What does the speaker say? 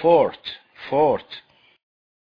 fort fort.